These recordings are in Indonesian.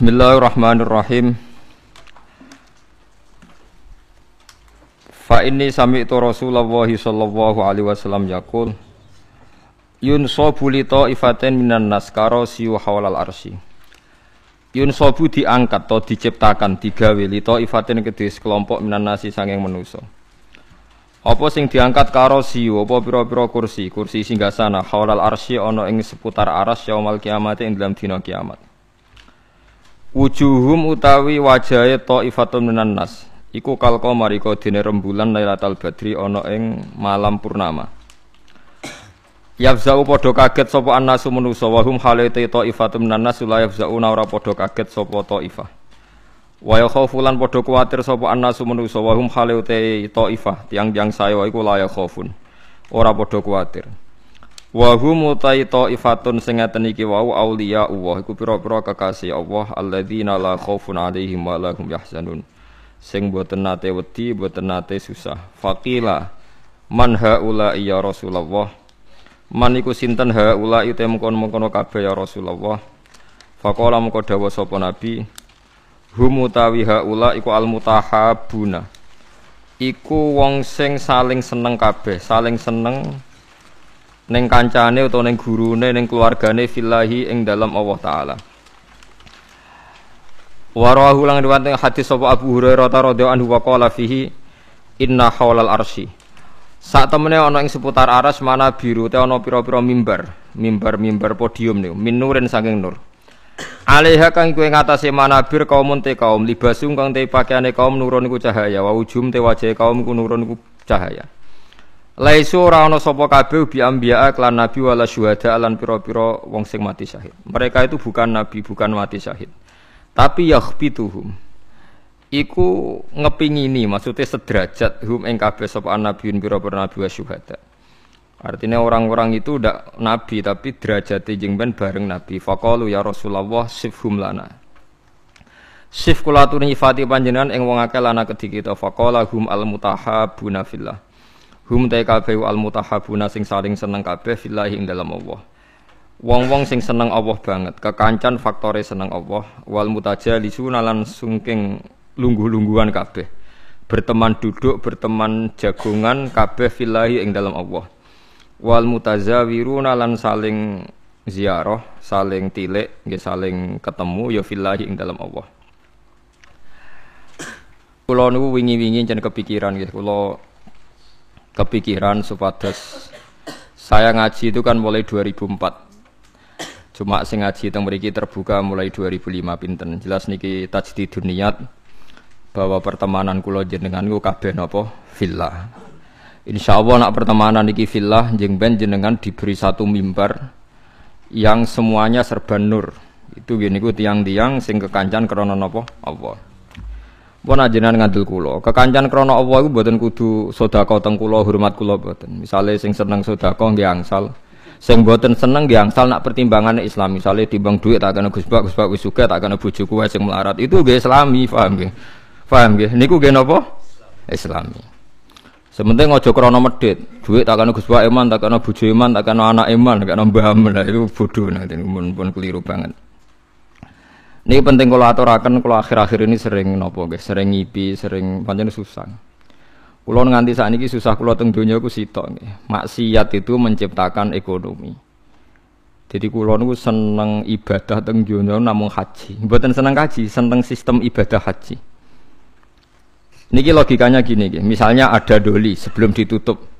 Bismillahirrahmanirrahim. Fa inni sami'tu Rasulullah sallallahu alaihi wasallam yaqul Yunsabu li ta'ifatin minan nas karasiyu hawlal arsy. Yunsabu diangkat atau diciptakan digawe li ta'ifatin kedhe sekelompok minan nasi sanging manusa. Apa sing diangkat karasiyu apa pira-pira kursi, kursi singgasana hawlal arsy ana ing seputar aras yaumal kiamat ing dalam dina kiamat. Wujuhum utawi wajahe ta'ifatun minan nas iku kal qamar iku dene rembulan Lailatul Badri ana ing malam purnama. Yafzau padha kaget sapa annasu manusa wa hum halate ta'ifatun minan nas la yafzauna ora padha kaget sapa ta'ifah. Wa padha hum halate ta'ifah tiang-tiang saya iku la yakhafun. Ora padha. Wa hum utai ta'ifatun sing iki wau auliya Allah. Iku pira-pira kekasih Allah alladzina la khaufun alaihim wa lahum yahzanun. Sing boten nate wedi boten nate susah. Faqila man haula ya Rasulullah? Man iku sinten haula ite mengkon-mengkono kabeh ya Rasulullah? Faqala mengko dawuh sapa nabi hum utawi haula iku al mutahabuna iku wong sing saling seneng kabeh saling seneng ning kancane utawa ning gurune ning keluargane fillahi ing dalam Allah taala Warahu lang riwayat hadis sapa Abu Hurairah radhiyallahu anhu wa qala fihi inna haulal arsy. Sak temene ana ing seputar aras mana biru te ana pira-pira mimbar, mimbar-mimbar podium niku min nurin saking nur. Alaiha kang kuwi ngatasé manabir kaum te kaum libasung kang te kaum nurun iku cahaya wa ujum kaum iku nurun cahaya. Laisu ora ana sapa kabeh bi anbiya klan nabi wala syuhada lan pira-pira wong sing mati syahid. Mereka itu bukan nabi, bukan mati syahid. Tapi yakhbituhum. Iku ngepingini maksudnya sederajat hum ing kabeh sapa nabiun pira-pira nabi wa syuhada. Artinya orang-orang itu ndak nabi tapi derajat jeung ben bareng nabi. Faqalu ya Rasulullah sifhum lana. Sif kula aturi nyifati panjenengan ing wong akeh lana kedhi kita. Faqala hum al mutahabuna fillah hum ta kabeh al mutahabuna sing saling seneng kabeh fillah ing dalam Allah Wong-wong sing seneng Allah banget, kekancan faktore seneng Allah, wal mutajalisu nalan sungking lungguh-lungguhan kabeh. Berteman duduk, berteman jagungan kabeh filahi ing dalam Allah. Wal mutazawiru nalan saling ziarah, saling tilik, nggih saling ketemu ya filahi ing dalam Allah. Kula niku wingi-wingi jan kepikiran nggih, kula kepikiran supados saya ngaji itu kan mulai 2004 Cuma sing ngaji teng mriki terbuka mulai 2005 pinten. Jelas niki tajdidun niat bahwa pertemanan kula jenengan ku kabeh napa fillah. Insyaallah nak pertemanan niki fillah jeng ben jenengan diberi satu mimbar yang semuanya serba nur. Itu gini ku tiang-tiang sing kekancan krana napa Allah. Pun ajenan ngandel kula. Kekancan krana Allah iku mboten kudu sedekah teng kula, hormat kula mboten. Misale sing seneng sedekah nggih angsal. Sing boten seneng nggih angsal nak pertimbangan Islam. Misale timbang duit tak kena Gus Bak, Gus Bak wis sugih tak kena bojoku wae sing melarat. Itu nggih Islami, paham nggih? Paham nggih? Niku nggih napa? Islami. Sementing aja krana medhit. Duit tak kena Gus Bak iman, tak kena bojo iman, tak kena anak iman, tak kena mbah nah, itu bodoh nanti pun, pun keliru banget. Ini penting kalau aturakan kalau akhir-akhir ini sering nopo guys, sering ngipi, sering pancen susah. Kulo nganti saat ini susah kulo teng dunia ku sitok Maksiat itu menciptakan ekonomi. Jadi kulo niku seneng ibadah teng dunia namun haji. Mboten seneng haji, seneng sistem ibadah haji. Niki logikanya gini, misalnya ada doli sebelum ditutup.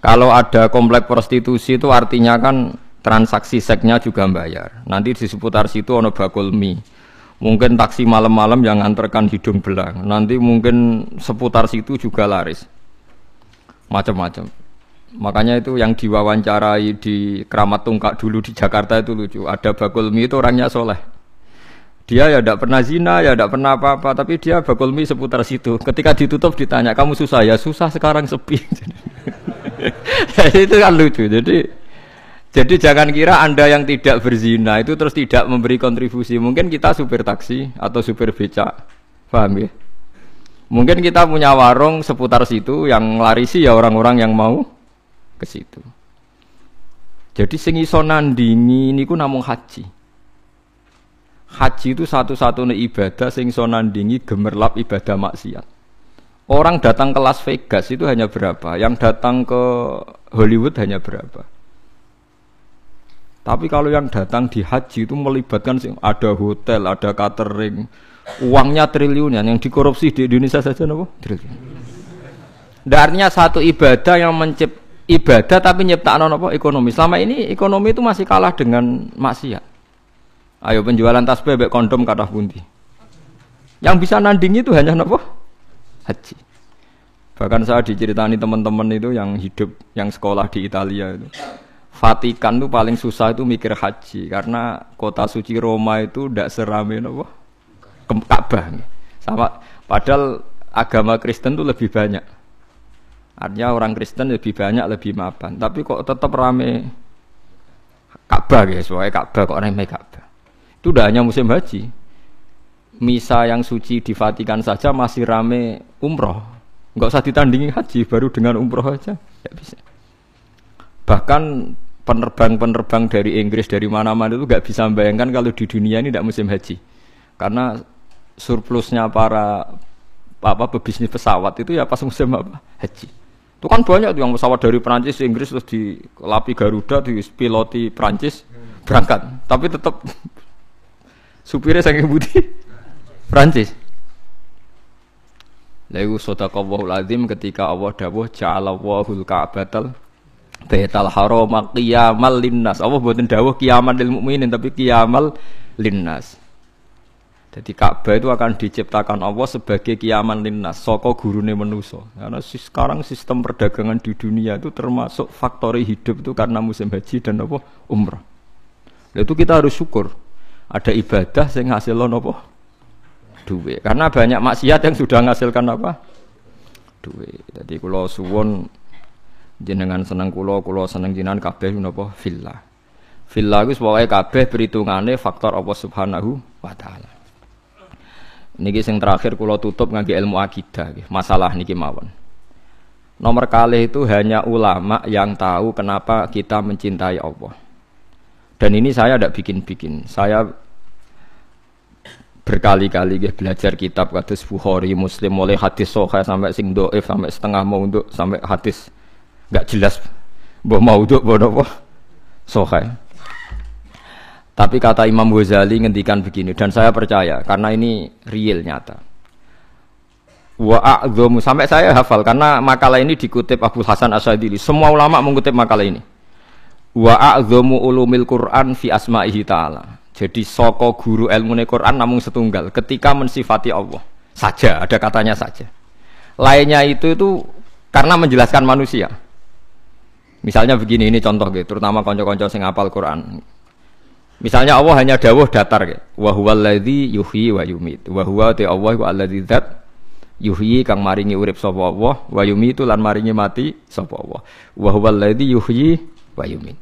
Kalau ada komplek prostitusi itu artinya kan transaksi seksnya juga bayar. Nanti di seputar situ ono bakul mie Mungkin taksi malam-malam yang antarkan hidung belang. Nanti mungkin seputar situ juga laris. Macam-macam. Makanya itu yang diwawancarai di Keramat Tungkak dulu di Jakarta itu lucu. Ada Bakulmi itu orangnya soleh. Dia ya tidak pernah zina, ya tidak pernah apa-apa, tapi dia Bakulmi seputar situ. Ketika ditutup ditanya, kamu susah ya? Susah sekarang sepi. itu kan lucu. Jadi jadi jangan kira Anda yang tidak berzina itu terus tidak memberi kontribusi. Mungkin kita supir taksi atau supir becak. Paham ya? Mungkin kita punya warung seputar situ yang larisi ya orang-orang yang mau ke situ. Jadi sing iso nandingi niku namung haji. Haji itu satu-satunya ibadah sing so nandingi gemerlap ibadah maksiat. Orang datang ke Las Vegas itu hanya berapa? Yang datang ke Hollywood hanya berapa? Tapi kalau yang datang di haji itu melibatkan ada hotel, ada catering, uangnya triliunan yang dikorupsi di Indonesia saja nopo triliun. Darnya satu ibadah yang mencip ibadah tapi nyiptakan apa ekonomi. Selama ini ekonomi itu masih kalah dengan maksiat. Ayo penjualan tas bebek kondom kata pundi. Yang bisa nandingi itu hanya apa? Haji. Bahkan saya diceritani teman-teman itu yang hidup, yang sekolah di Italia itu. Vatikan itu paling susah itu mikir haji karena kota suci Roma itu tidak serame apa Ka'bah. Sama padahal agama Kristen itu lebih banyak. Artinya orang Kristen lebih banyak lebih mapan. Tapi kok tetap rame Ka'bah guys, soalnya Ka'bah kok rame Ka'bah. Itu udah hanya musim haji. Misa yang suci di Vatikan saja masih rame umroh. Enggak usah ditandingi haji, baru dengan umroh aja ya bisa. Bahkan penerbang-penerbang dari Inggris dari mana-mana itu nggak bisa membayangkan kalau di dunia ini tidak musim haji. Karena surplusnya para apa pebisnis pesawat itu ya pas musim apa? Haji. Itu kan banyak tuh yang pesawat dari Prancis Inggris terus di lapi Garuda di piloti Prancis berangkat. Tapi tetap supirnya saking budi. Prancis Lalu sodakallahul azim ketika Allah dawuh ja'alallahul ka'batal Baital haram qiyamal linnas. Allah mboten dawuh kiamal lil mukminin tapi kiamal linnas. Jadi Ka'bah itu akan diciptakan Allah sebagai kiaman linnas, soko gurune manusia. Karena sekarang sistem perdagangan di dunia itu termasuk faktor hidup itu karena musim haji dan apa umrah. Itu kita harus syukur. Ada ibadah yang hasil apa? Duit. Karena banyak maksiat yang sudah menghasilkan apa? Duit. Jadi kalau suwon jenengan seneng kulo kulo seneng jenengan kabeh menapa? Villa. Villa iku pokoke kabeh perhitungane faktor Allah Subhanahu wa taala. Niki sing terakhir kulo tutup ngangge ilmu akidah masalah niki mawon. Nomor kali itu hanya ulama yang tahu kenapa kita mencintai Allah. Dan ini saya tidak bikin-bikin. Saya berkali-kali belajar kitab kados Bukhari Muslim mulai hadis sahih sampai sing doif sampai setengah mau untuk sampai hadis jelas. Mau maudhu napa sahih tapi kata Imam Ghazali ngendikan begini dan saya percaya karena ini real nyata. Wa sampai saya hafal karena makalah ini dikutip Abu Hasan Asyadili semua ulama mengutip makalah ini. Wa a'dhamu ulumil Quran fi asma'ihi ta'ala. Jadi soko guru ilmu Quran namun setunggal ketika mensifati Allah. Saja ada katanya saja. Lainnya itu itu karena menjelaskan manusia Misalnya begini ini contoh gitu, terutama konco-konco sing apal Quran. Misalnya Allah hanya dawuh datar gitu. Wa huwallazi yuhyi wa yumit. Wa huwa ta Allah wa alladzi dzat yuhyi kang maringi urip sapa Allah wa yumitu lan maringi mati sapa Allah. Wa huwallazi yuhyi wa yumit.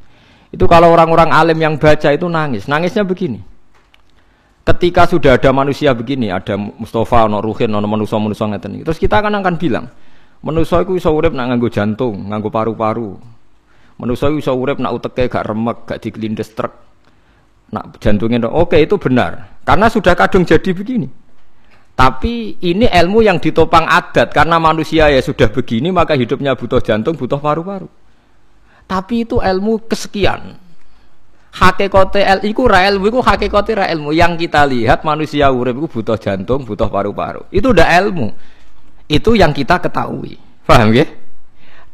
Itu kalau orang-orang alim yang baca itu nangis. Nangisnya begini. Ketika sudah ada manusia begini, ada Mustafa, ono Ruhin, ono manusia-manusia ngeten Terus kita akan akan bilang, manusia itu iso urip nak nganggo jantung, nganggo paru-paru, Manusia bisa urip nak uteke gak remek, gak dikelindes truk. Nak jantungnya oke itu benar. Karena sudah kadung jadi begini. Tapi ini ilmu yang ditopang adat karena manusia ya sudah begini maka hidupnya butuh jantung, butuh paru-paru. Tapi itu ilmu kesekian. Hakikote el iku ra ilmu iku hakikote ra ilmu. Yang kita lihat manusia urip iku butuh jantung, butuh paru-paru. Itu udah ilmu. Itu yang kita ketahui. Paham ya?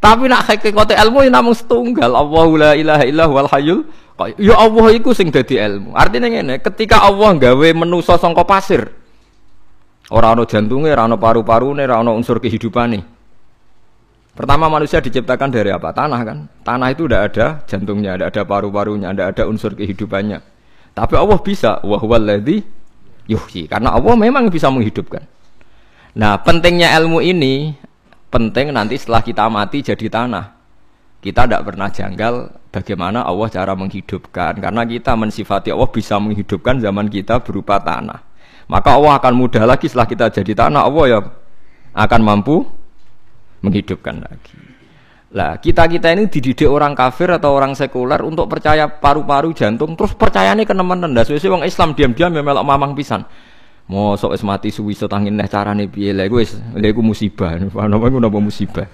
Tapi nak hakikate ilmu ya namung setunggal. Allahu la ilaha illa wal Ya Allah iku sing dadi ilmu. Artinya ngene, ketika Allah gawe menusa sangka pasir, ora ana jantunge, ora ana paru-parune, ora ana unsur kehidupane. Pertama manusia diciptakan dari apa? Tanah kan. Tanah itu tidak ada jantungnya, tidak ada paru-parunya, tidak ada unsur kehidupannya. Tapi Allah bisa. Wa huwallazi yuhyi. Karena Allah memang bisa menghidupkan. Nah, pentingnya ilmu ini penting nanti setelah kita mati jadi tanah. Kita tidak pernah janggal bagaimana Allah cara menghidupkan karena kita mensifati Allah bisa menghidupkan zaman kita berupa tanah. Maka Allah akan mudah lagi setelah kita jadi tanah Allah ya akan mampu menghidupkan lagi. Lah, kita-kita ini dididik orang kafir atau orang sekuler untuk percaya paru-paru jantung terus kenemen ndak suwe wong Islam diam-diam ya melok mamang pisan. Mosok wis mati suwi so tangin neh carane piye lha iku wis musibah. Apa iku napa musibah?